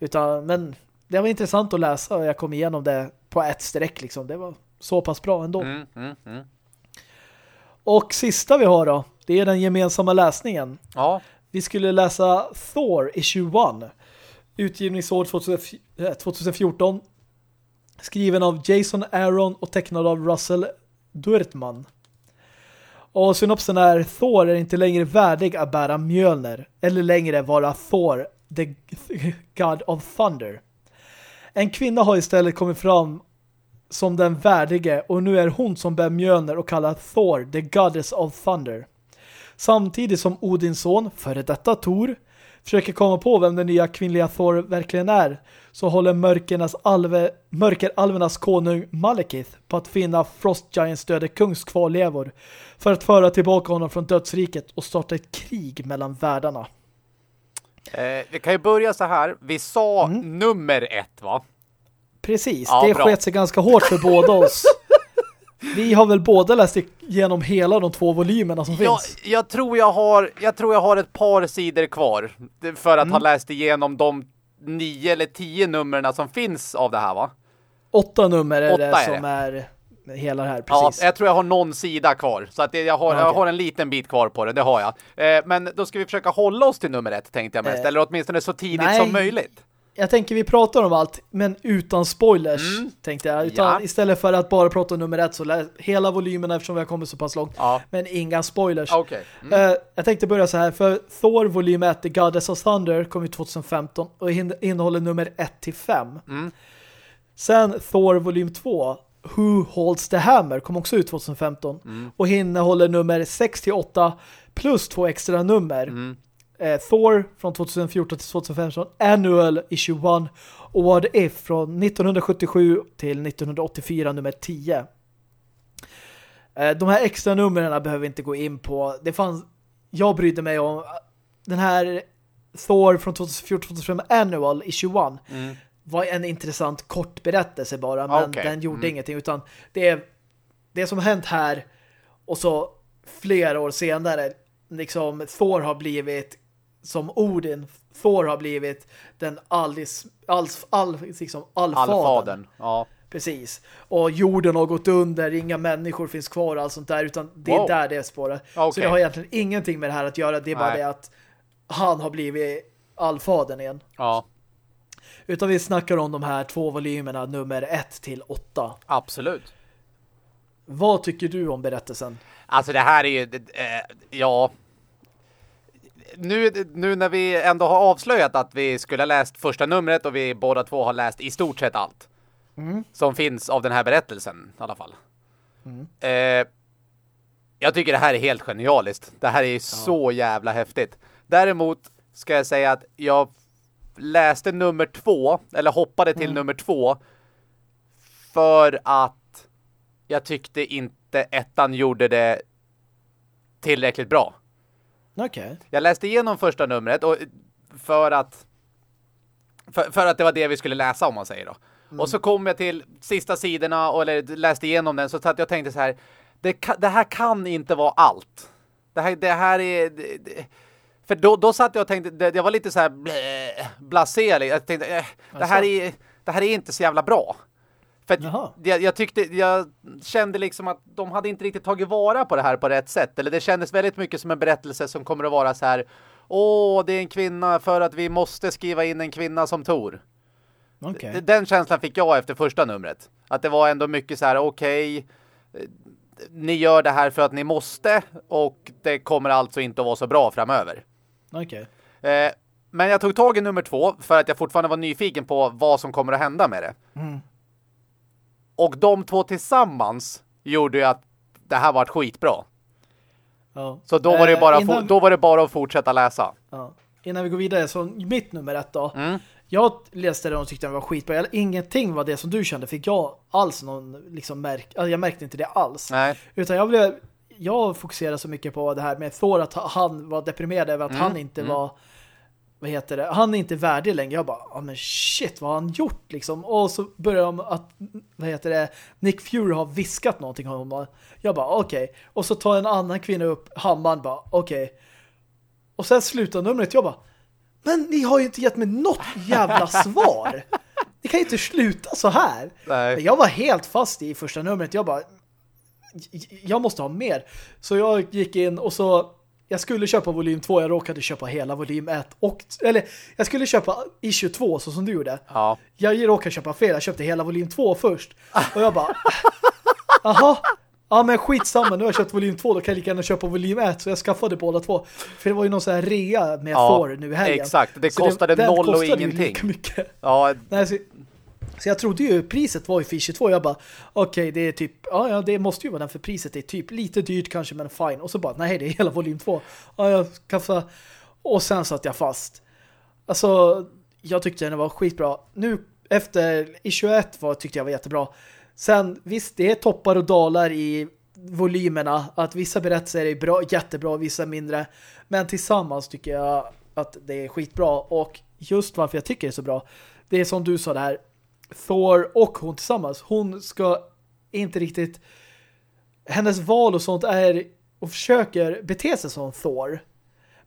Utan, men det var intressant att läsa och jag kom igenom det på ett streck liksom. Det var så pass bra ändå. Mm, mm, mm. Och sista vi har då, det är den gemensamma läsningen. Ja. Vi skulle läsa Thor issue 1. Utgivningsår 2014. Eh, Skriven av Jason Aaron och tecknad av Russell Durtman. Och synopsen är Thor är inte längre värdig att bära Mjölner eller längre vara Thor, the [laughs] God of Thunder. En kvinna har istället kommit fram som den värdige och nu är hon som bär Mjölner och kallar Thor, the Goddess of Thunder. Samtidigt som Odins son, före detta Tor, försöker komma på vem den nya kvinnliga Thor verkligen är så håller mörkernas alve, mörkeralvernas konung Malekith på att finna Frost Giants döde kungs kvarlevor för att föra tillbaka honom från dödsriket och starta ett krig mellan världarna. Eh, vi kan ju börja så här. Vi sa mm. nummer ett, va? Precis, ja, det bra. sket sig ganska hårt för båda oss. [laughs] Vi har väl båda läst igenom hela de två volymerna som jag, finns. Jag tror jag, har, jag tror jag har ett par sidor kvar för att mm. ha läst igenom de nio eller tio numren som finns av det här va? Åtta nummer är Åtta det är som det. är hela det här, precis. Ja, jag tror jag har någon sida kvar. Så att jag, har, okay. jag har en liten bit kvar på det, det har jag. Eh, men då ska vi försöka hålla oss till nummer ett, tänkte jag mest. Eh, eller åtminstone så tidigt nej. som möjligt jag tänker vi pratar om allt, men utan spoilers, mm. tänkte jag. Utan ja. Istället för att bara prata om nummer ett så hela volymen eftersom vi har kommit så pass långt. Ja. Men inga spoilers. Okay. Mm. Uh, jag tänkte börja så här, för Thor volym 1, The Goddess of Thunder, kom ut 2015 och innehåller nummer 1-5. Mm. Sen Thor volym 2, Who Holds the Hammer, kom också ut 2015 mm. och innehåller nummer 6-8 plus två extra nummer. Mm eh, Thor från 2014 till 2015, Annual Issue 1 och What If från 1977 till 1984 nummer 10. Eh, de här extra numren behöver vi inte gå in på. Det fanns, jag brydde mig om den här Thor från 2014-2005 Annual Issue 1 Mm. Var en intressant kort berättelse bara, men Okej. den gjorde Mm. ingenting utan det är det som hänt här och så flera år senare liksom Thor har blivit som Odin Thor har blivit den allis, alls, all, liksom allfadern. Allfadern. Ja. Precis. Och jorden har gått under, inga människor finns kvar och allt sånt där, utan det är Wow. där det spårar. Så Okej. det har egentligen ingenting med det här att göra, det är bara Nej. det att han har blivit allfadern igen. Ja. Utan vi snackar om de här två volymerna, nummer 1 till 8. Absolut. Vad tycker du om berättelsen? Alltså det här är ju, eh, ja. Nu, nu när vi ändå har avslöjat att vi skulle ha läst första numret och vi båda två har läst i stort sett allt. Mm. Som finns av den här berättelsen i alla fall. Eh, jag tycker det här är helt genialiskt. Det här är så jävla häftigt. Däremot ska jag säga att jag läste nummer två, eller hoppade till nummer två för att jag tyckte inte ettan gjorde det tillräckligt bra. Okej. Jag läste igenom första numret och för att för, för att det var det vi skulle läsa om man säger då. Och så kom jag till sista sidorna och eller, läste igenom den så att jag tänkte så här det, det här kan inte vara allt. Det här, det här är det, för då, då satt jag och tänkte det, jag var lite så här blasé. Jag tänkte eh, det här är det här är inte så jävla bra. För jag, jag tyckte, jag kände liksom att de hade inte riktigt tagit vara på det här på rätt sätt. Eller det kändes väldigt mycket som en berättelse som kommer att vara så här. Åh, det är en kvinna för att vi måste skriva in en kvinna som Tor. Okej. Den känslan fick jag efter första numret. Att det var ändå mycket så här, okej, eh, ni gör det här för att ni måste och det kommer alltså inte att vara så bra framöver. Okej. Eh, men jag tog tag i nummer två för att jag fortfarande var nyfiken på vad som kommer att hända med det. Mm. Och de två tillsammans gjorde ju att det här var skitbra. Ja. Så då var, det Eh, bara innan- då var det bara att fortsätta läsa. Ja. Innan vi går vidare, så mitt nummer ett då. Mm. Jag läste den och tyckte den var skitbra. Jag- Ingenting var det som du kände. Fick jag alls någon liksom märk... Alltså jag märkte inte det alls. Nej. Utan jag blev... Jag fokuserade så mycket på det här med Thor att han var deprimerad över att Mm, han inte var... Vad heter det? Han är inte värdig längre. Jag bara, ja men shit, vad har han gjort liksom? Och så började de att, vad heter det? Nick Fury har viskat någonting om honom. Jag bara, okej. Och så tar en annan kvinna upp hammaren bara, okej. Och sen slutar numret. Jag bara, men ni har ju inte gett mig något jävla [laughs] svar. Ni kan ju inte sluta så här. Nej. Men jag var helt fast i första numret. Jag bara, jag måste ha mer. Så jag gick in och så jag skulle köpa volym 2, jag råkade köpa hela volym 1 och, eller jag skulle köpa issue 2 så som du gjorde. Ja. Jag råkade köpa fel, jag köpte hela volym 2 först. Och jag bara, [laughs] aha, ja men skitsamma, nu har jag köpt volym 2, då kan jag lika gärna köpa volym 1. Så jag skaffade båda två. För det var ju någon sån här rea med Ja, Thor nu i helgen. exakt. Det Så kostade den noll och kostade ingenting. lika mycket. Ja, Nej, så, så jag trodde ju priset var ju Fischer 2. Jag bara, okej, det är typ, ja, ja, det måste ju vara den för priset är typ lite dyrt kanske, men fine. Och så bara, nej, det är hela volym 2. Ja, jag kaffa. och sen satt jag fast. Alltså, jag tyckte den var skitbra. Nu, efter i 21 var, tyckte jag var jättebra. Sen, visst, det är toppar och dalar i volymerna. Att vissa berättelser är bra, jättebra, vissa mindre. Men tillsammans tycker jag att det är skitbra. Och just varför jag tycker det är så bra, det är som du sa där, Thor och hon tillsammans. Hon ska inte riktigt hennes val och sånt är och försöker bete sig som Thor.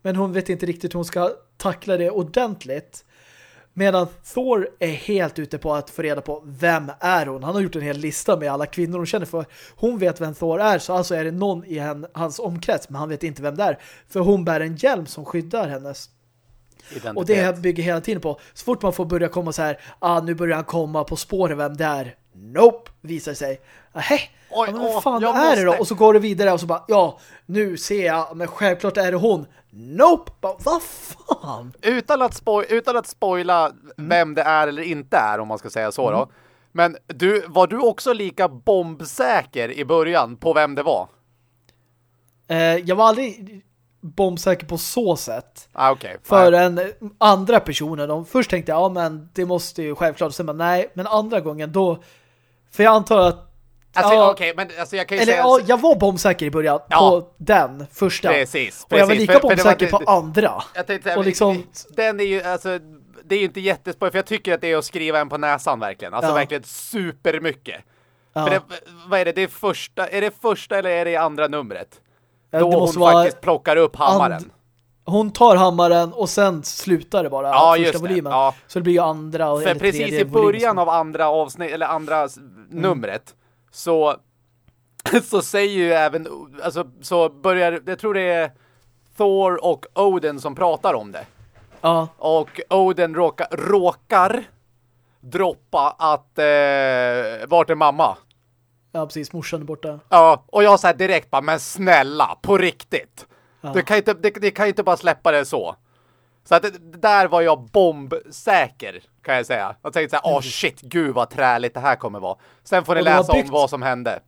Men hon vet inte riktigt hur hon ska tackla det ordentligt. Medan Thor är helt ute på att få reda på vem är hon. Han har gjort en hel lista med alla kvinnor hon känner för. Hon vet vem Thor är så alltså är det någon i hans omkrets men han vet inte vem det är. För hon bär en hjälm som skyddar hennes identitet. och det bygger hela tiden på. Så fort man får börja komma så här, ah, nu börjar han komma på spåren vem det är. Nope, visar sig. Ahä, Oj, ja, men vad fan är det då? måste- Och så går det vidare och så bara, ja, nu ser jag, men självklart är det hon. Nope, bara, vad fan? utan, att spoj utan att spoila Mm. vem det är eller inte är om man ska säga så då. Men du, var du också lika bombsäker i början på vem det var? Eh, jag var aldrig bombsäker på så sätt. Ah, okej. För Nej. en andra personen, de, först tänkte jag, ja men det måste ju självklart, sen bara, nej, men andra gången då, för jag antar att Alltså, ja, okej, men alltså jag kan ju eller, säga... ja, jag var bombsäker i början Ja. på den första. Precis, Och jag var lika För- för det var- bombsäker på andra. Jag tänkte Och liksom- den är ju, alltså, det är ju inte jättespoj, för jag tycker att det är att skriva en på näsan verkligen. Alltså Ja. verkligen supermycket. Ja. För det, vad är det, det är första, är det första eller är det andra numret? Då hon faktiskt plockar upp hammaren. Hon tar hammaren och sen slutar det bara Ja, första just det. volymen. Ja. Så det blir ju andra och För precis i början av andra avsnitt, eller andra s- numret, så, [laughs] så säger ju även, alltså så börjar, jag tror det är Thor och Odin som pratar om det. Ja, Och Odin råkar, råkar droppa att eh, vart är mamma? Ja, precis. Morsan är borta. Ja, och jag säger direkt bara, men snälla, på riktigt. Ja. Du kan inte, det, det kan ju inte bara släppa det så. Så att det, där var jag bombsäker, kan jag säga. Jag tänkte såhär, åh shit, gud vad träligt det här kommer vara. Sen får ni läsa byggt- om vad som hände.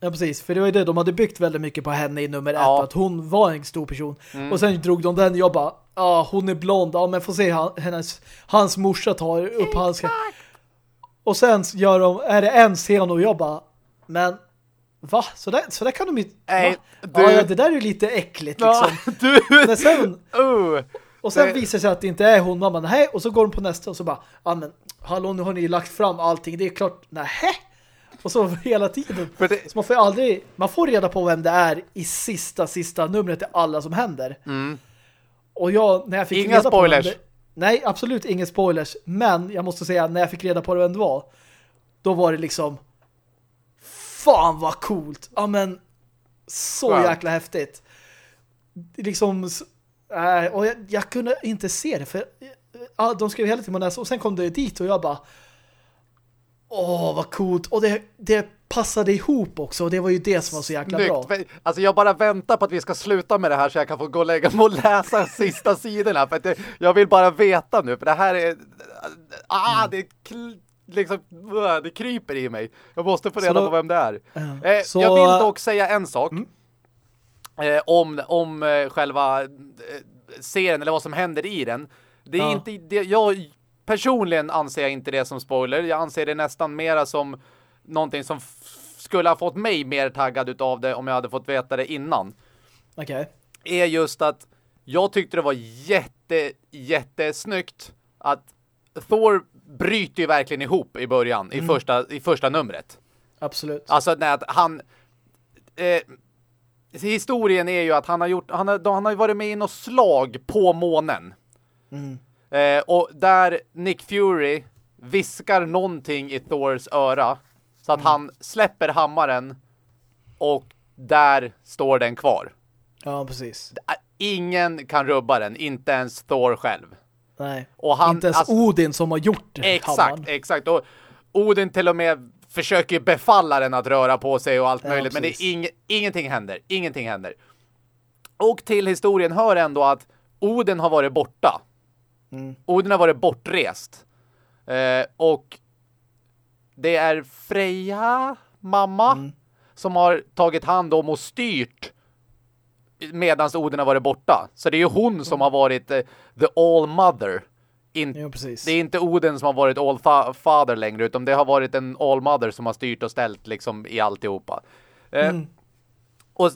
Ja, precis. För det var ju det, de hade byggt väldigt mycket på henne i nummer Ja. Mm. ett, att hon var en stor person. Och sen drog de den jag bara, ja, hon är blond, ja men får se han, hennes, hans morsa tar upp handsken. Och sen gör de, är det en scen och jag bara, men va? Så där, så där kan de ju... Nej, du- Ja, ja, det där är ju lite äckligt liksom. [laughs] du! Men sen, Uh. och sen Det- visar det sig att det inte är hon, mamma, nej, och så går de på nästa och så bara, ja men, hallå, nu har ni lagt fram allting, det är klart, nej. Och så [laughs] hela tiden. Det, Så man får ju aldrig, man får reda på vem det är i sista, sista numret i alla som händer. Och jag, när jag fick Mm. Inga reda på spoilers. vem det, Nej, absolut inga spoilers. Men jag måste säga, när jag fick reda på vem det var, då var det liksom fan vad coolt. Ja men, så Wow. jäkla häftigt. Liksom, äh, och jag, jag kunde inte se det, för ja, de skrev hela tiden på näsan, och sen kom det dit och jag bara Åh, vad coolt. Och det, det passade ihop också. Och det var ju det som var så jäkla bra. Snyggt. Alltså jag bara väntar på att vi ska sluta med det här så jag kan få gå och lägga mig och läsa sista sidorna. För att det, jag vill bara veta nu, för det här är... Ah, det är liksom... Det kryper i mig. Jag måste få reda då- på vem det är. Eh, Så- Jag vill dock säga en sak. Eh, om om eh, själva eh, serien, eller vad som händer i den. Det är Ja. inte... Det, jag personligen anser jag inte det som spoiler. Jag anser det nästan mera som någonting som skulle ha fått mig mer taggad utav det om jag hade fått veta det innan. Okej. Är just att jag tyckte det var jätte, jättesnyggt att Thor bryter ju verkligen ihop i början, i, första, i första numret. Absolut. Alltså när att han... Eh, historien är ju att han har gjort... Han har, han har varit med i något slag på månen. Mm. Eh, och där Nick Fury viskar någonting i Thors öra. Så att han släpper hammaren och där står den kvar. Ja, precis. Ingen kan rubba den, inte ens Thor själv. Nej. Och han, inte ens alltså- Odin som har gjort Exakt, hammaren. exakt. Och Odin till och med försöker befalla den att röra på sig och allt Ja, möjligt. Men det precis. ing ingenting händer. Ingenting händer. Och till historien hör ändå att Odin har varit borta. Mm. Odin har varit bortrest. Eh, och det är Freja, mamma, Mm. som har tagit hand om och styrt medans Odin har varit borta. Så det är ju hon som har varit eh, the all mother. In Jo, precis. det är inte Odin som har varit all fa father längre utan det har varit en all mother som har styrt och ställt liksom i alltihopa. Eh, Mm. Och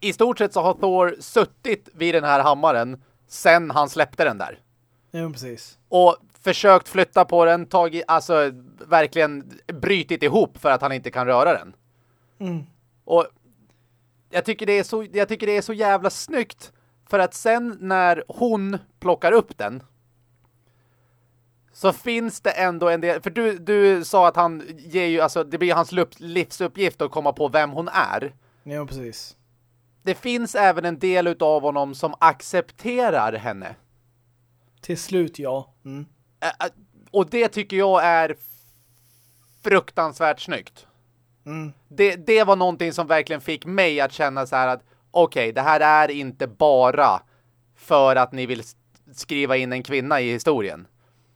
i stort sett så har Thor suttit vid den här hammaren sen han släppte den där. Jo, precis. Och försökt flytta på den, tagit, alltså verkligen brytit ihop för att han inte kan röra den. Mm. Och jag tycker, det är så, jag tycker det är så jävla snyggt för att sen när hon plockar upp den så finns det ändå en del, för du, du sa att han ger ju, alltså det blir hans livsuppgift att komma på vem hon är. Jo, precis. Det finns även en del utav honom som accepterar henne. Till slut, ja. Mm. Och det tycker jag är fruktansvärt snyggt. Mm. Det, det var någonting som verkligen fick mig att känna så här att okej, det här är inte bara för att ni vill skriva in en kvinna i historien.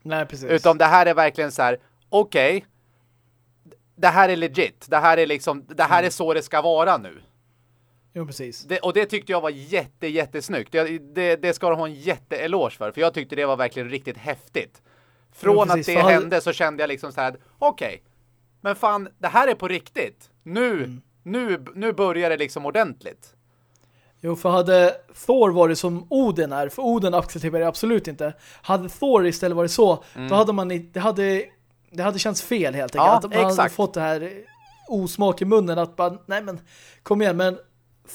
Nej, precis. Utan det här är verkligen så här, okej, det här är legit. Det här är liksom, det här är så det ska vara nu. Jo, precis. Det, och det tyckte jag var jätte, jättesnyggt. Jag, det, det ska de ha en jätteeloge för. För jag tyckte det var verkligen riktigt häftigt. Från Jo, att det hände så kände jag liksom så här, okej. Men fan, det här är på riktigt. Nu, mm. nu, nu börjar det liksom ordentligt. Jo, för hade Thor varit som Oden är, för Oden accepterar det absolut inte. Hade Thor istället varit så, mm. då hade man det hade det hade känts fel helt enkelt. Ja, att man exakt. hade fått det här osmak i munnen att bara, nej men kom igen, men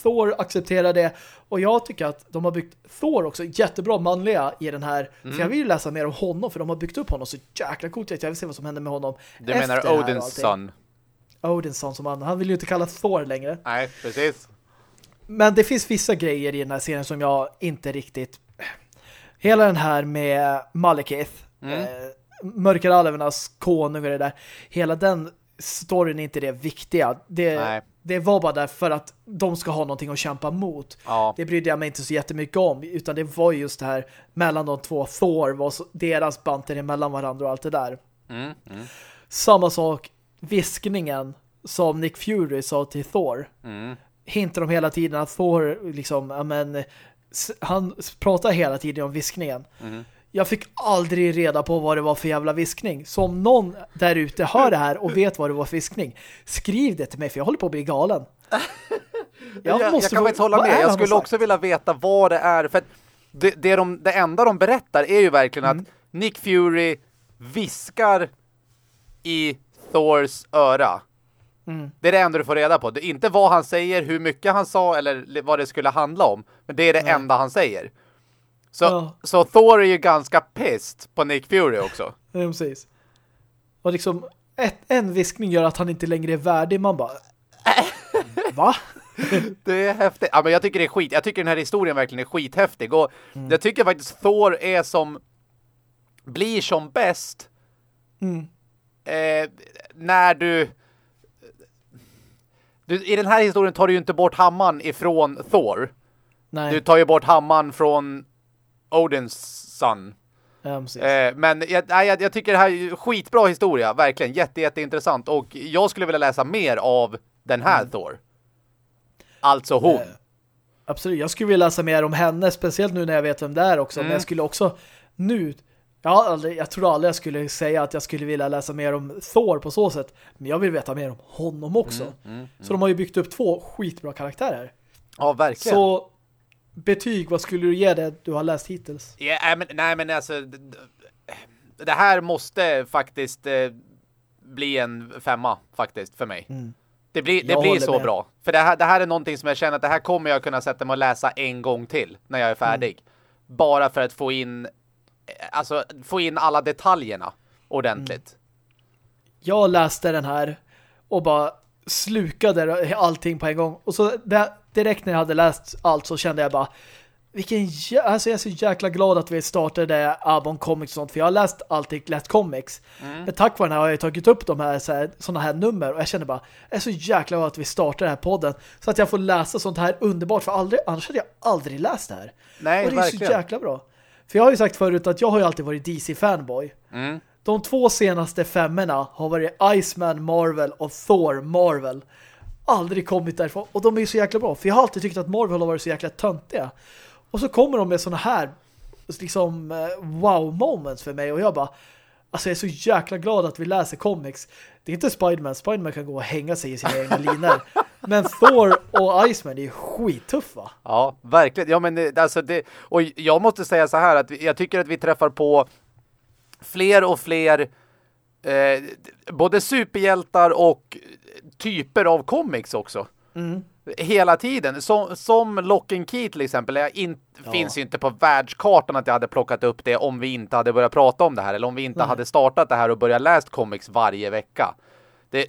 Thor accepterar det. Och jag tycker att de har byggt Thor också jättebra manliga i den här. Mm. för jag vill läsa mer om honom för de har byggt upp honom så jäkla coolt. Jag vill se vad som händer med honom Du menar Odins son? Odins son som han, han vill ju inte kalla Thor längre. Nej, precis. Men det finns vissa grejer i den här serien som jag inte riktigt hela den här med Malekith mm. eh, Mörkeralvernas konung och det där. Hela den storyn är inte det viktiga det Nej det var bara därför att de ska ha någonting att kämpa mot. Ja. Det brydde jag mig inte så jättemycket om. Utan det var just det här mellan de två. Thor var så, deras banter mellan varandra och allt det där. Mm, mm. Samma sak, viskningen som Nick Fury sa till Thor. Mm. Hintar de hela tiden att Thor liksom, men han pratar hela tiden om viskningen. Mm. Jag fick aldrig reda på vad det var för jävla viskning. Så om någon där ute hör det här och vet vad det var för viskning, skriv det till mig för jag håller på att bli galen. Jag, jag, jag kan faktiskt hålla med. Jag skulle också vilja veta vad det är. För det, det, de, det enda de berättar är ju verkligen mm. att Nick Fury viskar i Thors öra. Mm. Det är det enda du får reda på. Det är inte vad han säger, hur mycket han sa eller vad det skulle handla om. Men det är det mm. enda han säger. Så, ja. så Thor är ju ganska pissed på Nick Fury också. Ja, precis. Och liksom ett, en viskning gör att han inte längre är värdig. Man bara... [laughs] Va? det är häftigt. Ja, men jag tycker det är skit. Jag tycker den här historien verkligen är skithäftig. Och mm. jag tycker faktiskt Thor är som... Blir som bäst... Mm. Eh, när du... du... I den här historien tar du ju inte bort hamman ifrån Thor. Nej. Du tar ju bort hamman från Odins son. Ja, eh, men jag, jag, jag, tycker det här är skitbra historia, verkligen. Jätte, jätteintressant. Och jag skulle vilja läsa mer av den här mm. Thor. Alltså hon. Eh, absolut, jag skulle vilja läsa mer om henne, speciellt nu när jag vet vem det är också. Mm. Men jag skulle också nu... Ja, aldrig, jag tror aldrig jag skulle säga att jag skulle vilja läsa mer om Thor på så sätt. Men jag vill veta mer om honom också. Mm, mm, så de har ju byggt upp två skitbra karaktärer. Ja, verkligen. Så betyg, vad skulle du ge det du har läst hittills? Ja, men, nej, men alltså det här måste faktiskt eh, bli en femma faktiskt för mig. Mm. Det blir, det blir så med. bra. För det här, det här är någonting som jag känner att det här kommer jag kunna sätta mig och läsa en gång till när jag är färdig. Mm. Bara för att få in alltså få in alla detaljerna ordentligt. Mm. Jag läste den här och bara slukade allting på en gång. Och så det, direkt när jag hade läst allt så kände jag bara vilken alltså jag är så jäkla glad att vi startade Abon Comics och sånt för jag har läst alltid läst comics. Mm. Men tack vare den här har jag tagit upp de här, så här såna här nummer och jag känner bara jag är så jäkla glad att vi startar den här podden så att jag får läsa sånt här underbart för aldrig, annars hade jag aldrig läst det här. Nej, och det är verkligen. så jäkla bra. För jag har ju sagt förut att jag har ju alltid varit DC-fanboy. Mm. De två senaste femmorna har varit Iceman Marvel och Thor Marvel aldrig kommit därifrån. Och de är ju så jäkla bra. För jag har alltid tyckt att Marvel har varit så jäkla töntiga. Och så kommer de med såna här liksom eh, wow moments för mig. Och jag bara, alltså jag är så jäkla glad att vi läser comics. Det är inte Spiderman. Spiderman kan gå och hänga sig i sina egna [laughs] linor. Men Thor och Iceman är skittuffa. Ja, verkligen. Ja, men det, alltså det, och jag måste säga så här att jag tycker att vi träffar på fler och fler eh, både superhjältar och typer av comics också. Mm. Hela tiden. Som, som Lock and Key till exempel. Jag in, ja. finns ju inte på världskartan att jag hade plockat upp det om vi inte hade börjat prata om det här. Eller om vi inte Nej. hade startat det här och börjat läst comics varje vecka. Det,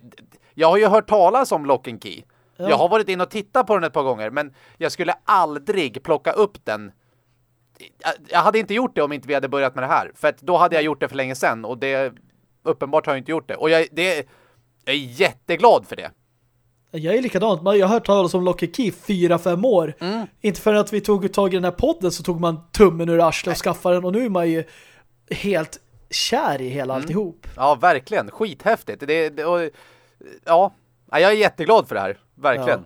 jag har ju hört talas om Lock and Key. Ja. Jag har varit in och tittat på den ett par gånger. Men jag skulle aldrig plocka upp den jag hade inte gjort det om inte vi hade börjat med det här. För att då hade jag gjort det för länge sedan. Och det uppenbart har jag inte gjort det. Och jag, det, jag är jätteglad för det. Jag är likadant. Jag har hört talas om Locky Key fyra, fem år. Mm. Inte för att vi tog tag i den här podden så tog man tummen ur arslet och skaffade den. Och nu är man ju helt kär i hela mm. alltihop. Ja, verkligen. Skithäftigt. Det, det, och, ja, jag är jätteglad för det här. Verkligen.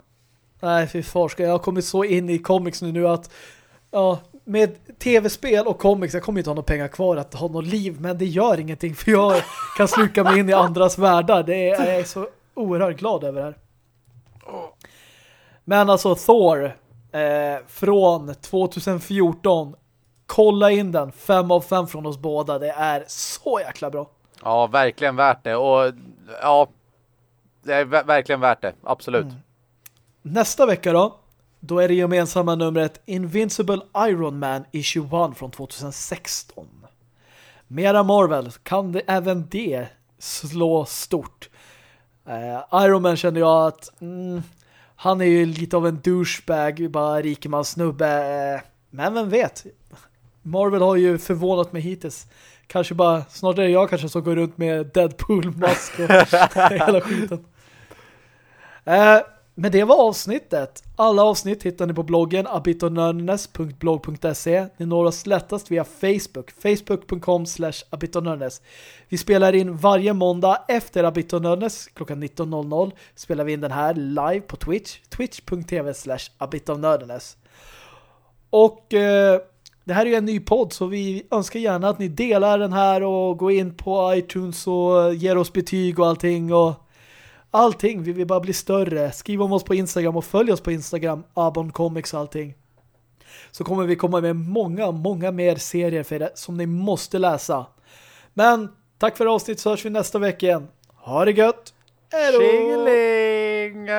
Ja. Nej, fy farska. Jag har kommit så in i comics nu, nu att ja, med tv-spel och comics, jag kommer inte ha några pengar kvar att ha något liv, men det gör ingenting för jag kan sluka mig in i andras världar. Det är, jag är så oerhört glad över det här. Men alltså Thor eh, från 2014 kolla in den. Fem av fem från oss båda. Det är så jäkla bra. Ja, verkligen värt det. Och ja, det är verkligen värt det. Absolut. Mm. Nästa vecka då, då är det gemensamma numret Invincible Iron Man Issue 1 från 2016. Mera Marvel kan det även det slå stort. Uh, Iron Man känner jag att mm, han är ju lite av en douchebag, bara rikemans snubbe. Eh, men vem vet? Marvel har ju förvånat mig hittills. Kanske bara, snart är det jag kanske som går runt med Deadpool-mask och [laughs] hela skiten. Uh, men det var avsnittet. Alla avsnitt hittar ni på bloggen abitonördenes.blog.se. Ni når oss lättast via Facebook. Facebook.com slash abitonördenes. Vi spelar in varje måndag efter abitonördenes klockan 19.00. Spelar vi in den här live på Twitch. Twitch.tv slash abitonördenes. Och eh, det här är ju en ny podd så vi önskar gärna att ni delar den här och går in på iTunes och eh, ger oss betyg och allting och allting. Vi vill bara bli större. Skriv om oss på Instagram och följ oss på Instagram. Abon Comics och allting. Så kommer vi komma med många, många mer serier för er som ni måste läsa. Men tack för avsnitt så hörs vi nästa vecka igen. Ha det gött! Hejdå! Tjingeling!